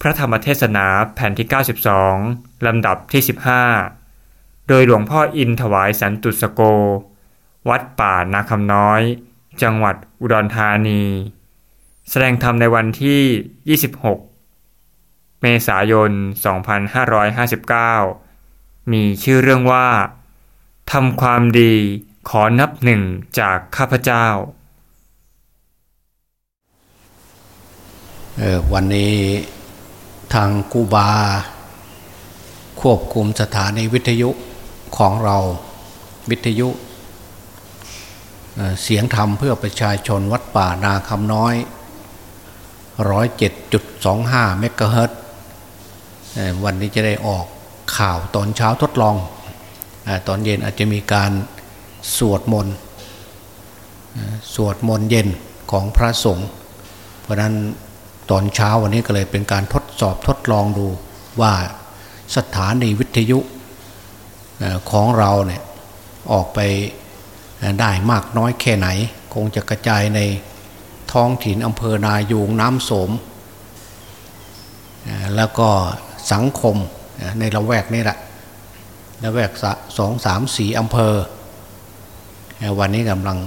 พระธรรมเทศนาแผ่นที่ 92 ลำดับที่ 15 โดยหลวงพ่ออินถวายสันตุสโก วัดป่านาคำน้อย จังหวัดอุดรธานี แสดงธรรมในวันที่ 26 เมษายน 2559 มีชื่อเรื่องว่าทำความดีขอนับหนึ่งจากข้าพเจ้าเออวันนี้ ทางกูบา ควบคุมสถานีวิทยุของเราวิทยุ เสียงธรรมเพื่อประชาชนวัดป่านาคำน้อยร้อยเจ็ดจุดสองห้าเมกะเฮิรตวันนี้จะได้ออกข่าวตอนเช้าทดลอง ตอนเย็นอาจจะมีการสวดมนต์สวดมนต์เย็นของพระสงฆ์เพราะนั้นตอนเช้าวันนี้ก็เลยเป็นการทด สอบทดลองดูว่าสถานีวิทยุของเราเนี่ยออกไปได้มากน้อยแค่ไหน คงจะกระจายในท้องถิ่นอำเภอนายูงน้ำโสม แล้วก็สังคมในละแวกนี้แหละละแวกสองสามสี่อำเภอ วันนี้กำลัง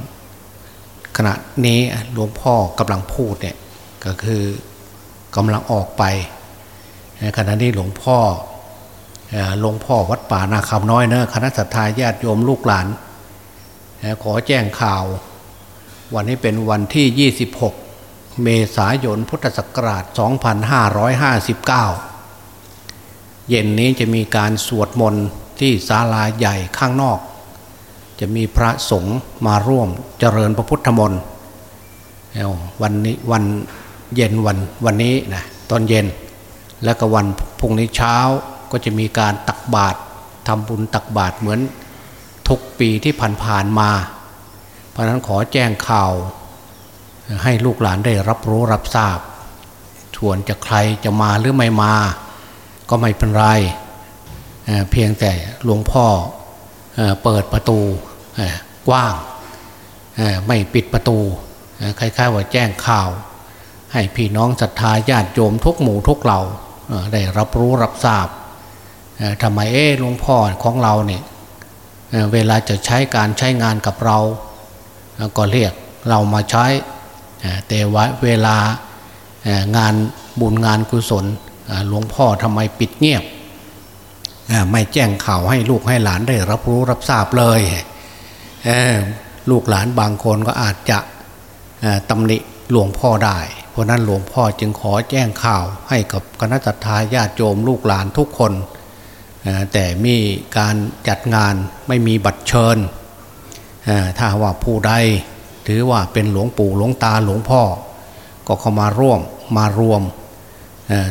ขณะนี้หลวงพ่อกำลังพูดเนี่ยก็คือกำลังออกไป ขณะนี้หลวงพ่อหลวงพ่อวัดป่านาคำน้อยเนอะคณะสัตยาญาติโยมลูกหลาน ขอแจ้งข่าว วันนี้เป็นวันที่ 26 เมษายนพุทธศักราช 2559 เย็นนี้จะมีการสวดมนต์ที่ศาลาใหญ่ข้างนอก จะมีพระสงฆ์มาร่วมเจริญพระพุทธมนต์วันนี้วันเย็นวันวันนี้นะตอนเย็น แล้วก็วันพุ่งนี้เช้าก็จะมีการตักบาตรทำบุญตักบาตรเหมือนทุกปีที่ผ่านๆมา เพราะนั้นขอแจ้งข่าว ให้ลูกหลานได้รับรู้รับทราบชวนจะใครจะมาหรือไม่มา ก็ไม่เป็นไรเเพียงแต่หลวงพ่อเเปิดประตูกว้างไม่ปิดประตูคล้ายๆว่าแจ้งข่าว ให้พี่น้องศรัทธาญาติโยมทุกหมู่ทุกเหล่า ได้รับรู้รับทราบทำไมเอ๊หลวงพ่อของเราเนี่ยเวลาจะใช้การใช้งานกับเรา ก็เรียกเรามาใช้แต่ว่าเวลางานบุญงานกุศลหลวงพ่อทำไมปิดเงียบ ไม่แจ้งข่าวให้ลูกให้หลานได้รับรู้รับทราบเลยลูกหลานบางคนก็อาจจะตำหนิหลวงพ่อได้เพราะนั้นหลวงพ่อจึงขอแจ้งข่าวให้กับคณะจัตยาญาติโยมลูกหลานทุกคน แต่มีการจัดงานไม่มีบัตรเชิญ ถ้าว่าผู้ใดถือว่าเป็นหลวงปู่หลวงตาหลวงพ่อ ก็เข้ามาร่วมมารวม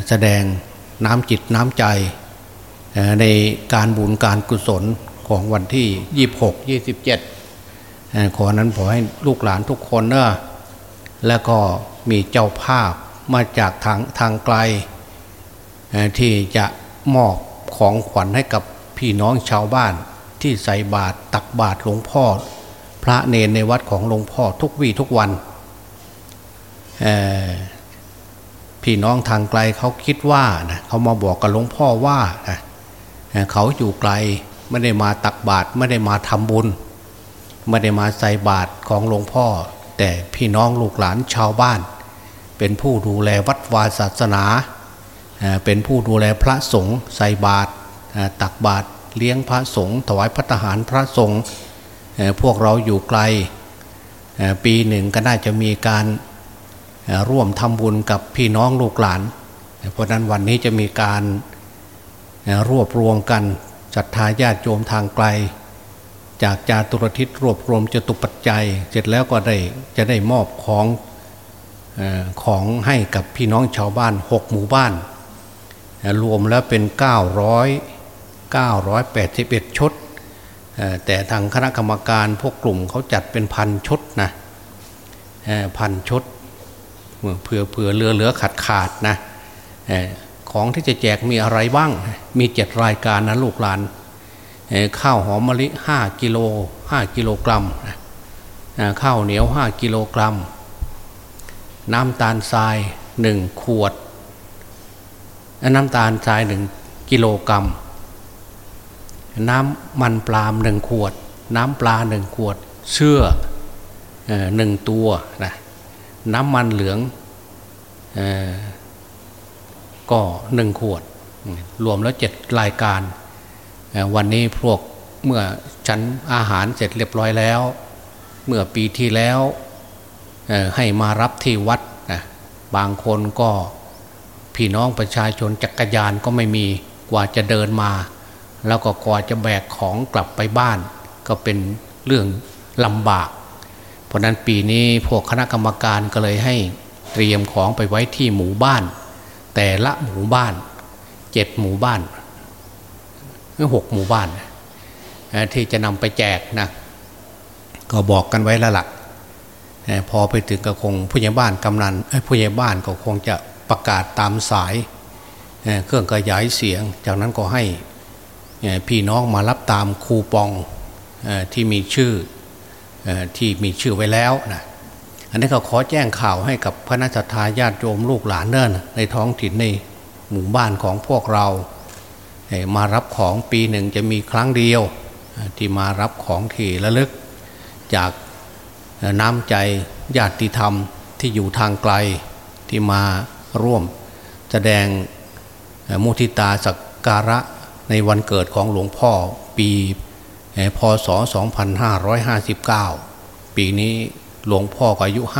แสดงน้ำจิตน้ำใจในการบุญการกุศลของวันที่ 26 27ขอนั้นขอให้ลูกหลานทุกคนเนอะ แล้วก็มีเจ้าภาพมาจากทางทางไกล ที่จะมอบของขวัญให้กับพี่น้องชาวบ้านที่ใส่บาตรตักบาตรหลวงพ่อ พระเนรในวัดของหลวงพ่อทุกวี่ทุกวันพี่น้องทางไกลเขาคิดว่านะเขามาบอกกับหลวงพ่อว่านะเขาอยู่ไกลไม่ได้มาตักบาตรไม่ได้มาทำบุญ ไม่ได้มาใส่บาตรของหลวงพ่อ แต่พี่น้องลูกหลานชาวบ้าน เป็นผู้ดูแลวัดวาศาสนา เป็นผู้ดูแลพระสงฆ์ใส่บาตรตักบาตรเลี้ยงพระสงฆ์ถวายพระทหารพระสงฆ์พวกเราอยู่ไกลปีหนึ่งก็น่าจะมีการร่วมทำบุญกับพี่น้องลูกหลาน เพราะนั้นวันนี้จะมีการรวบรวมกันศรัทธาญาติโยมทางไกล จากจาตุรทิศรวบรวมจตุปัจจัย เสร็จแล้วก็ได้จะได้มอบของอของให้กับพี่น้องชาวบ้านหกหมู่บ้าน รวมแล้วเป็น 900 981 ชุด แต่ทางคณะกรรมการพวกกลุ่มเขาจัดเป็นพันชุดนะพันชุดเผื่อเผื่อเรือเหลือขาดขาดนะของที่จะแจกมีอะไรบ้าง มีเจ็ดรายการนะลูกหลาน ข้าวหอมมะลิห้ากิโลห้ากิโลกรัมข้าวเหนียวห้ากิโลกรัม น้ำตาลทรายหนึ่งขวด น้ำตาลทรายหนึ่งกิโลกรัม น้ำมันปลามหนึ่งขวด น้ำปลาหนึ่งขวดเชื่อหนึ่งตัวนะน้ำมันเหลืองก็หนึ่งขวด รวมแล้วเจ็ดรายการ วันนี้พวกเมื่อฉันอาหารเสร็จเรียบร้อยแล้ว เมื่อปีที่แล้วให้มารับที่วัดนะบางคนก็พี่น้องประชาชนจักรยานก็ไม่มีกว่าจะเดินมา แล้วก็กว่าจะแบกของกลับไปบ้าน ก็เป็นเรื่องลำบาก เพราะนั้นปีนี้พวกคณะกรรมการก็เลยให้เตรียมของไปไว้ที่หมู่บ้าน แต่ละหมู่บ้านเจ็ดหมู่บ้าน หรือหกหมู่บ้านที่จะนำไปแจกนะก็บอกกันไว้แล้วละ่ะพอไปถึงก็คงผู้ใหญ่บ้านกำนันผู้ใหญ่บ้านก็คงจะประกาศตามสาย เครื่องขยายเสียง จากนั้นก็ให้พี่น้องมารับตามคูปองที่มีชื่อที่มีชื่อไว้แล้วนะอันนี้เขาขอแจ้งข่าวให้กับพระนักทาญาติโยมลูกหลานเนิ่นในท้องถิ่นในหมู่บ้านของพวกเรา มารับของปีหนึ่งจะมีครั้งเดียวที่มารับของที่ระลึก จากน้ำใจญาติธรรมที่อยู่ทางไกลที่มาร่วม แสดงมุทิตาสักการะในวันเกิดของหลวงพ่อปีพศ 2559 ปีนี้หลวงพ่อก็อายุ 59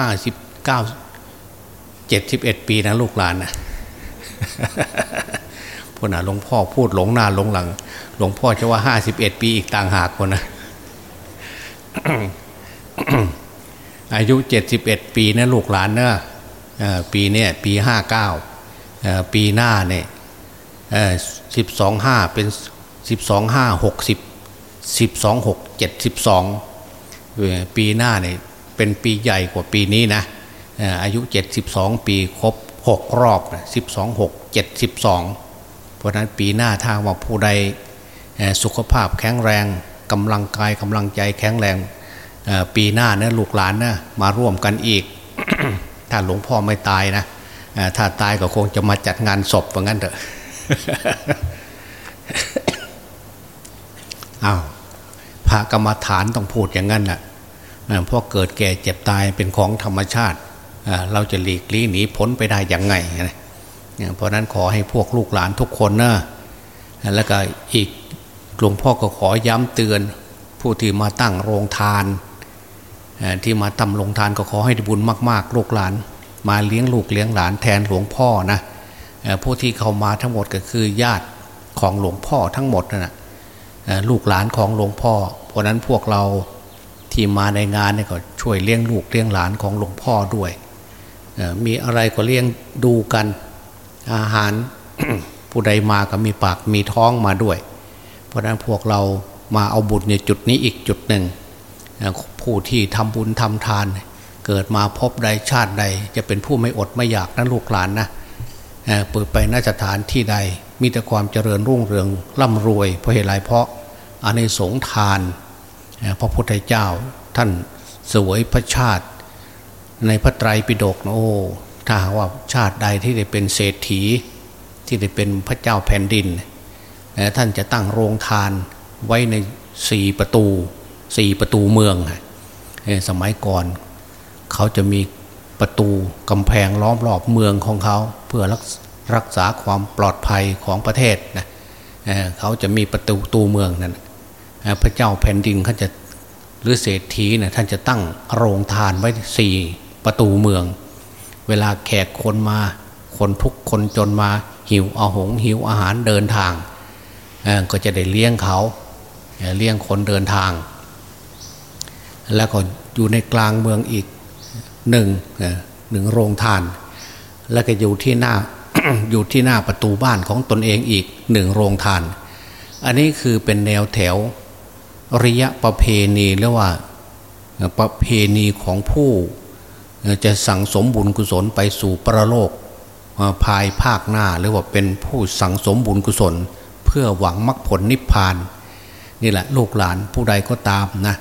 71 ปีนะลูกหลานนะ พวกน่ะหลวงพ่อพูดหลงหน้าหลงหลัง หลวงพ่อจะว่า51ปีอีกต่างหากคนนะอายุ71ปีนะลูกหลานเนะปีเนี้ปีห้าเก้าปีหน้าเนี่ยสิบสองห้าเป็นสิบสองห้าหกสิบสิบสองหกเจ็ดสิบสองปีหน้าเนี่ยเป็นปีใหญ่กว่าปีนี้นะอายุเจ็ดสิบสองปีครบหกรอบสิบสองหกเจ็ดสิบสอง เพราะนั้นปีหน้าถ้าว่าผู้ใดสุขภาพแข็งแรงกำลังกายกำลังใจแข็งแรงปีหน้าเนี่ยลูกหลานนะมาร่วมกันอีก ถ้าหลวงพ่อไม่ตายนะถ้าตายก็คงจะมาจัดงานศพว่างั้นเถอะอ้าวพระกรรมฐานต้องพูดอย่างนั้นแหละเพราะเกิดแก่เจ็บตายเป็นของธรรมชาติ เราจะหลีกลี่หนีพ้นไปได้อย่างไงนะ เพราะนั้นขอให้พวกลูกหลานทุกคนนะแล้วก็อีกหลวงพ่อก็ขอย้ำเตือน ผู้ที่มาตั้งโรงทาน ที่มาทำลงทานก็ขอให้บุญมาก ๆ ลูกหลาน มาเลี้ยงลูกเลี้ยงหลานแทนหลวงพ่อนะผู้ที่เข้ามาทั้งหมดก็คือญาติของหลวงพ่อทั้งหมดนะลูกหลานของหลวงพ่อ เพราะนั้นพวกเราที่มาในงานเนี่ยก็ช่วยเลี้ยงลูกเลี้ยงหลานของหลวงพ่อด้วย มีอะไรก็เลี้ยงดูกัน อาหารผู้ใดมาก็มีปากมีท้องมาด้วย เพราะนั้นพวกเรามาเอาบุญในจุดนี้อีกจุดหนึ่ง ผู้ที่ทำบุญทำทาน เกิดมาพบใดชาติใด จะเป็นผู้ไม่อดไม่อยากนะลูกหลานนะเปิดไปน่าจะฐานที่ใด มีแต่ความเจริญรุ่งเรืองร่ำรวย เพราะเหตุไรเพราะอันในสงทานพระพุทธเจ้าท่านสวยพระชาติ ในพระไตรปิฎกนะโอ้ ถ้าว่าชาติใดที่ได้เป็นเศรษฐี ที่ได้เป็นพระเจ้าแผ่นดิน ท่านจะตั้งโรงทานไว้ในสี่ประตูสี่ประตูเมือง สมัยก่อน เขาจะมีประตูกำแพงล้อมรอบเมืองของเขา เพื่อรักษาความปลอดภัยของประเทศนะเขาจะมีประตูตูเมืองนั้นพระเจ้าแผ่นดินเขาจะหรือเศรษฐีเนี่ยท่านจะตั้งโรงทานไว้สี่ประตูเมือง เวลาแขกคนมา คนทุกคนจนมาหิวอาหงหิวอาหารเดินทาง ก็จะได้เลี้ยงเขาเลี้ยงคนเดินทาง แล้วก็อยู่ในกลางเมืองอีกหนึ่งหนึ่งโรงทาน แล้วก็อยู่ที่หน้าอยู่ที่หน้าประตูบ้านของตนเองอีกหนึ่งโรงทาน อันนี้คือเป็นแนวแถวริยะประเพณีเรียกว่าประเพณีของผู้ จะสั่งสมบุญกุศลไปสู่ประโลกภายภาคหน้าหรือว่าเป็นผู้สั่งสมบุญกุศล เพื่อหวังมรรคผลนิพพาน นี่แหละลูกหลานผู้ใดก็ตามนะ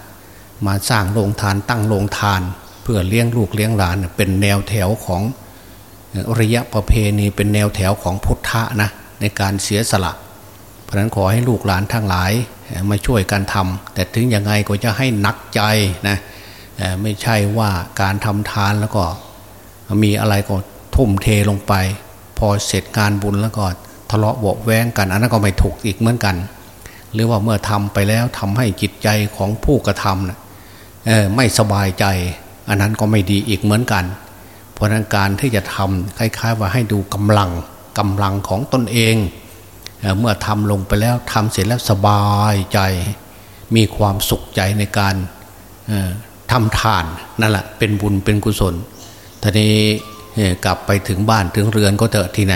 มาสร้างโรงทานตั้งโรงทาน เพื่อเลี้ยงลูกเลี้ยงหลานเป็นแนวแถวของอริยประเพณีเป็นแนวแถวของพุทธะนะในการเสียสละ เพราะนั้นขอให้ลูกหลานทั้งหลายมาช่วยกันทำแต่ถึงยังไงก็จะให้นักใจนะ ไม่ใช่ว่าการทำทานแล้วก็มีอะไรก็ทุ่มเทลงไป พอเสร็จงานบุญแล้วก็ทะเลาะเบาแวงกัน อันนั้นก็ไม่ถูกอีกเหมือนกัน หรือว่าเมื่อทำไปแล้วทำให้จิตใจของผู้กระทำนะไม่สบายใจ อันนั้นก็ไม่ดีอีกเหมือนกัน เพราะนั้นการที่จะทำคล้าย ๆ ว่าให้ดูกำลังกำลังของตนเองเเมื่อทำลงไปแล้วทำเสร็จแล้วสบายใจ มีความสุขใจในการ ทำทานนั่นแหละเป็นบุญเป็นกุศลทีนี้กลับไปถึงบ้านถึงเรือนก็เถอะที่ไหน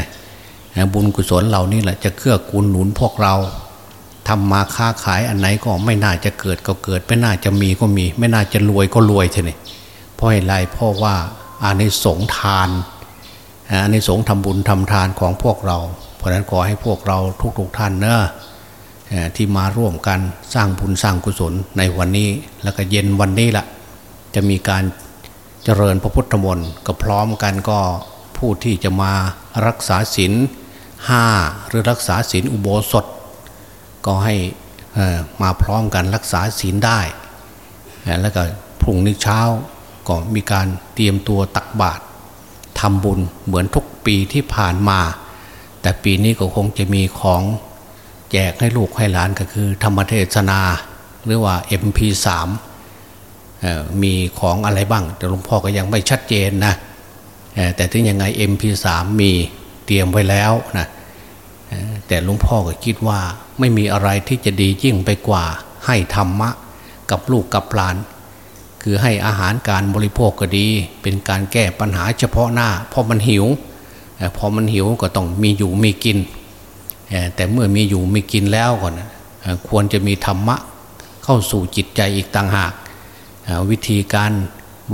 บุญกุศลเหล่านี้แหละจะเกื้อกูลหนุนพวกเราทำมาค้าขายอันไหนก็ไม่น่าจะเกิดก็เกิด ไม่น่าจะมีก็มี ไม่น่าจะรวยก็รวยทีนี้เพราะอะไรเพราะว่าอานิสงทานอานิสงทำบุญทำทานของพวกเรา เพราะนั้นขอให้พวกเราทุกๆท่านเนอะที่มาร่วมกันสร้างบุญสร้างกุศลในวันนี้แล้วก็เย็นวันนี้ละ จะมีการเจริญพระพุทธมนต์ก็พร้อมกันก็ผู้ที่จะมารักษาศีลห้าหรือรักษาศีลอุโบสถ ก็ให้มาพร้อมกันรักษาศีลได้ แล้วก็พรุ่งนี้เช้าก็มีการเตรียมตัวตักบาตรทำบุญเหมือนทุกปีที่ผ่านมา แต่ปีนี้ก็คงจะมีของแจกให้ลูกให้หลานก็คือ ธรรมเทศนา หรือว่า MP3 มีของอะไรบ้าง แต่หลวงพ่อก็ยังไม่ชัดเจนนะแต่ถึงยังไง MP3 มีเตรียมไว้แล้วนะแต่หลวงพ่อก็คิดว่าไม่มีอะไรที่จะดียิ่งไปกว่าให้ธรรมะกับลูกกับหลาน คือให้อาหารการบริโภคก็ดี เป็นการแก้ปัญหาเฉพาะหน้าเพราะมันหิวพอมันหิวก็ต้องมีอยู่มีกิน แต่เมื่อมีอยู่มีกินแล้วก่อนควรจะมีธรรมะเข้าสู่จิตใจอีกต่างหาก วิธีการ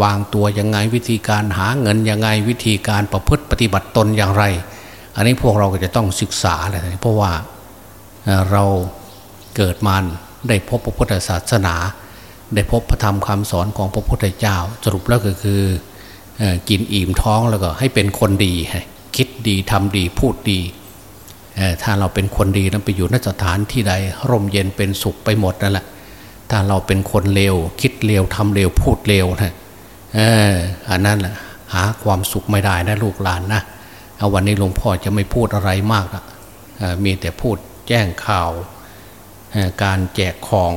วางตัวยังไงวิธีการหาเงินยังไงวิธีการประพฤติปฏิบัติตนอย่างไร อันนี้พวกเราก็จะต้องศึกษาเลยเพราะว่าเราเกิดมาได้พบพระพุทธศาสนา ได้พบพระธรรมคำสอนของพระพุทธเจ้า สรุปแล้วก็คือกินอิ่มท้องแล้วก็ให้เป็นคนดี คิดดีทำดีพูดดี ถ้าเราเป็นคนดีนั้นไปอยู่นสถานที่ใดร่มเย็นเป็นสุขไปหมดนั่นแหละ ถ้าเราเป็นคนเลวคิดเลวทำเลวพูดเลวนะเอออันนั้นแหละหาความสุขไม่ได้นะลูกหลานนะเอาวันนี้หลวงพ่อจะไม่พูดอะไรมากนะมีแต่พูดแจ้งข่าว การแจกของ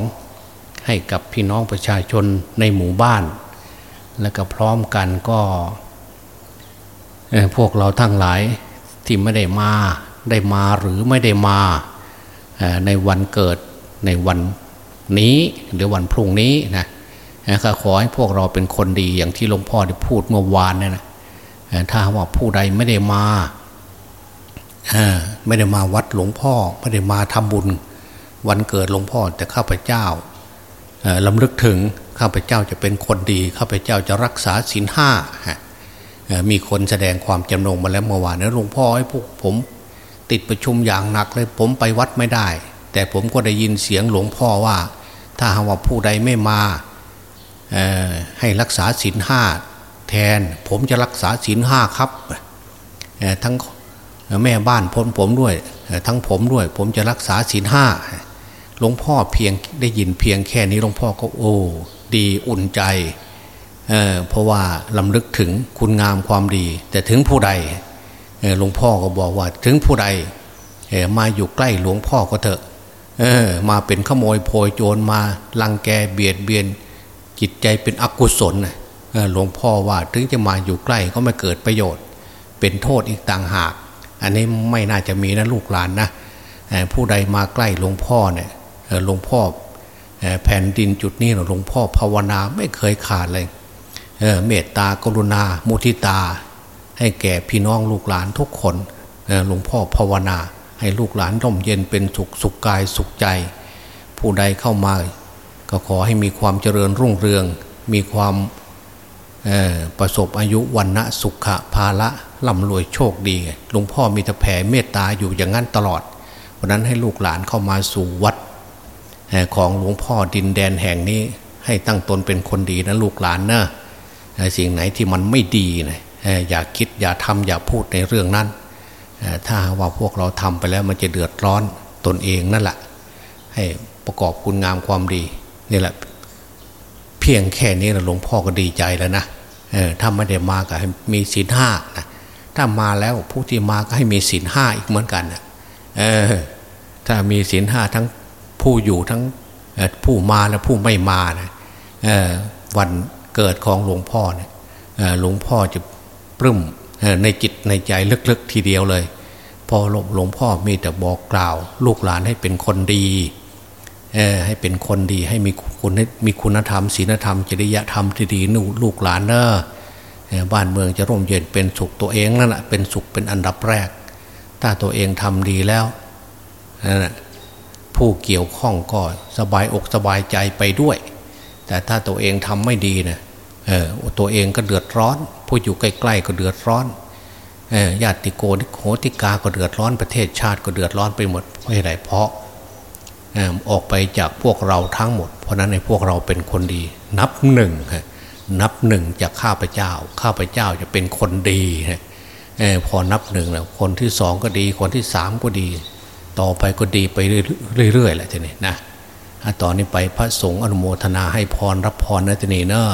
ให้กับพี่น้องประชาชนในหมู่บ้าน แล้วก็พร้อมกันก็พวกเราทั้งหลายที่ไม่ได้มาได้มาหรือไม่ได้มาในวันเกิดในวัน นี้หรือวันพรุ่งนี้นะก็ขอให้พวกเราเป็นคนดีอย่างที่หลวงพ่อได้พูดเมื่อวานนี่นะถ้าว่าผู้ใดไม่ได้มาไม่ได้มาวัดหลวงพ่อ ไม่ได้มาทำบุญ วันเกิดหลวงพ่อแต่ข้าพเจ้าลำลึกถึงข้าพเจ้าจะเป็นคนดีข้าพเจ้าจะรักษาศีลห้ามีคนแสดงความจำนงมาแล้วเมื่อวานนะหลวงพ่อให้พวกผม ติดประชุมอย่างหนักเลยผมไปวัดไม่ได้ แต่ผมก็ได้ยินเสียงหลวงพ่อว่า ถ้าหากว่าผู้ใดไม่มาให้รักษาศีลห้าแทน ผมจะรักษาศีลห้าครับทั้งแม่บ้านพ้นผมด้วย ทั้งผมด้วย ผมจะรักษาศีลห้าหลวงพ่อเพียงได้ยินเพียงแค่นี้หลวงพ่อก็โอ้ดีอุ่นใจเเพราะว่าลำลึกถึงคุณงามความดี แต่ถึงผู้ใดหลวงพ่อก็บอกว่าถึงผู้ใดมาอยู่ใกล้หลวงพ่อก็เถอะ เออมาเป็นขโมยโพยโจรมาลังแกเบียดเบียน จิตใจเป็นอกุศลหลวงพ่อว่าถึงจะมาอยู่ใกล้ก็ไม่เกิดประโยชน์ เป็นโทษอีกต่างหาก อันนี้ไม่น่าจะมีนะลูกหลานนะผู้ใดมาใกล้หลวงพ่อเนี่ยหลวงพ่อแผ่นดินจุดนี้หลวงพ่อภาวนาไม่เคยขาดเลยเเมตตากรุณา มุทิตา ให้แก่พี่น้องลูกหลานทุกคนหลวงพ่อภาวนา ให้ลูกหลานร่มเย็นเป็นสุขสุขกายสุขใจ ผู้ใดเข้ามา ก็ขอให้มีความเจริญรุ่งเรือง มีความประสบอายุวันณะสุขะภาละล่ำรวยโชคดีหลวงพ่อมีแต่แผ่เมตตาอยู่อย่างนั้นตลอดเพราะนั้นให้ลูกหลานเข้ามาสู่วัดของหลวงพ่อดินแดนแห่งนี้ ให้ตั้งตนเป็นคนดีนะลูกหลานนะสิ่งไหนที่มันไม่ดีนะอย่าคิดอย่าทำอย่าพูดในเรื่องนั้น ถ้าว่าพวกเราทำไปแล้วมันจะเดือดร้อนตนเองนั่นแหละให้ประกอบคุณงามความดีนี่แหละ เพียงแค่นี้หลวงพ่อก็ดีใจแล้วนะถ้าไม่ได้มาก็ให้มีศีลห้านะถ้ามาแล้วผู้ที่มาก็ให้มีศีลห้าอีกเหมือนกันนะถ้ามีศีลห้าทั้งผู้อยู่ทั้งผู้มาและผู้ไม่มานะวันเกิดของหลวงพ่อเนี่ยหลวงพ่อจะปลื้ม ในจิตในใจลึกๆทีเดียวเลย พอหลวงพ่อมีแต่บอกกล่าว ลูกหลานให้เป็นคนดีให้เป็นคนดีให้มีคุณมีคุณธรรมศีลธรรม จริยธรรมที่ดีนู่ลูกหลานเนอะบ้านเมืองจะร่มเย็นเป็นสุขตัวเองนั่นแหะเป็นสุขเป็นอันดับแรก ถ้าตัวเองทำดีแล้วผู้เกี่ยวข้องก็สบายอกสบายใจไปด้วย แต่ถ้าตัวเองทำไม่ดีเนะเออตัวเองก็เดือดร้อน ผู้อยู่ใกล้ๆก็เดือดร้อนญาติโกโหติกาก็เดือดร้อนประเทศชาติก็เดือดร้อนไปหมดเพราะอะไรเพราะออกไปจากพวกเราทั้งหมด เพราะนั้นในพวกเราเป็นคนดี นับหนึ่งนับหนึ่งจากข้าพเจ้า ข้าพเจ้าจะเป็นคนดีพอนับหนึ่งแล้วคนที่สองก็ดี คนที่สามก็ดี ต่อไปก็ดีไปเรื่อยๆแหละทีนี้นะตอนนี้ไปพระสงฆ์อนุโมทนาให้พรรับพรนะทีนี้เนอะ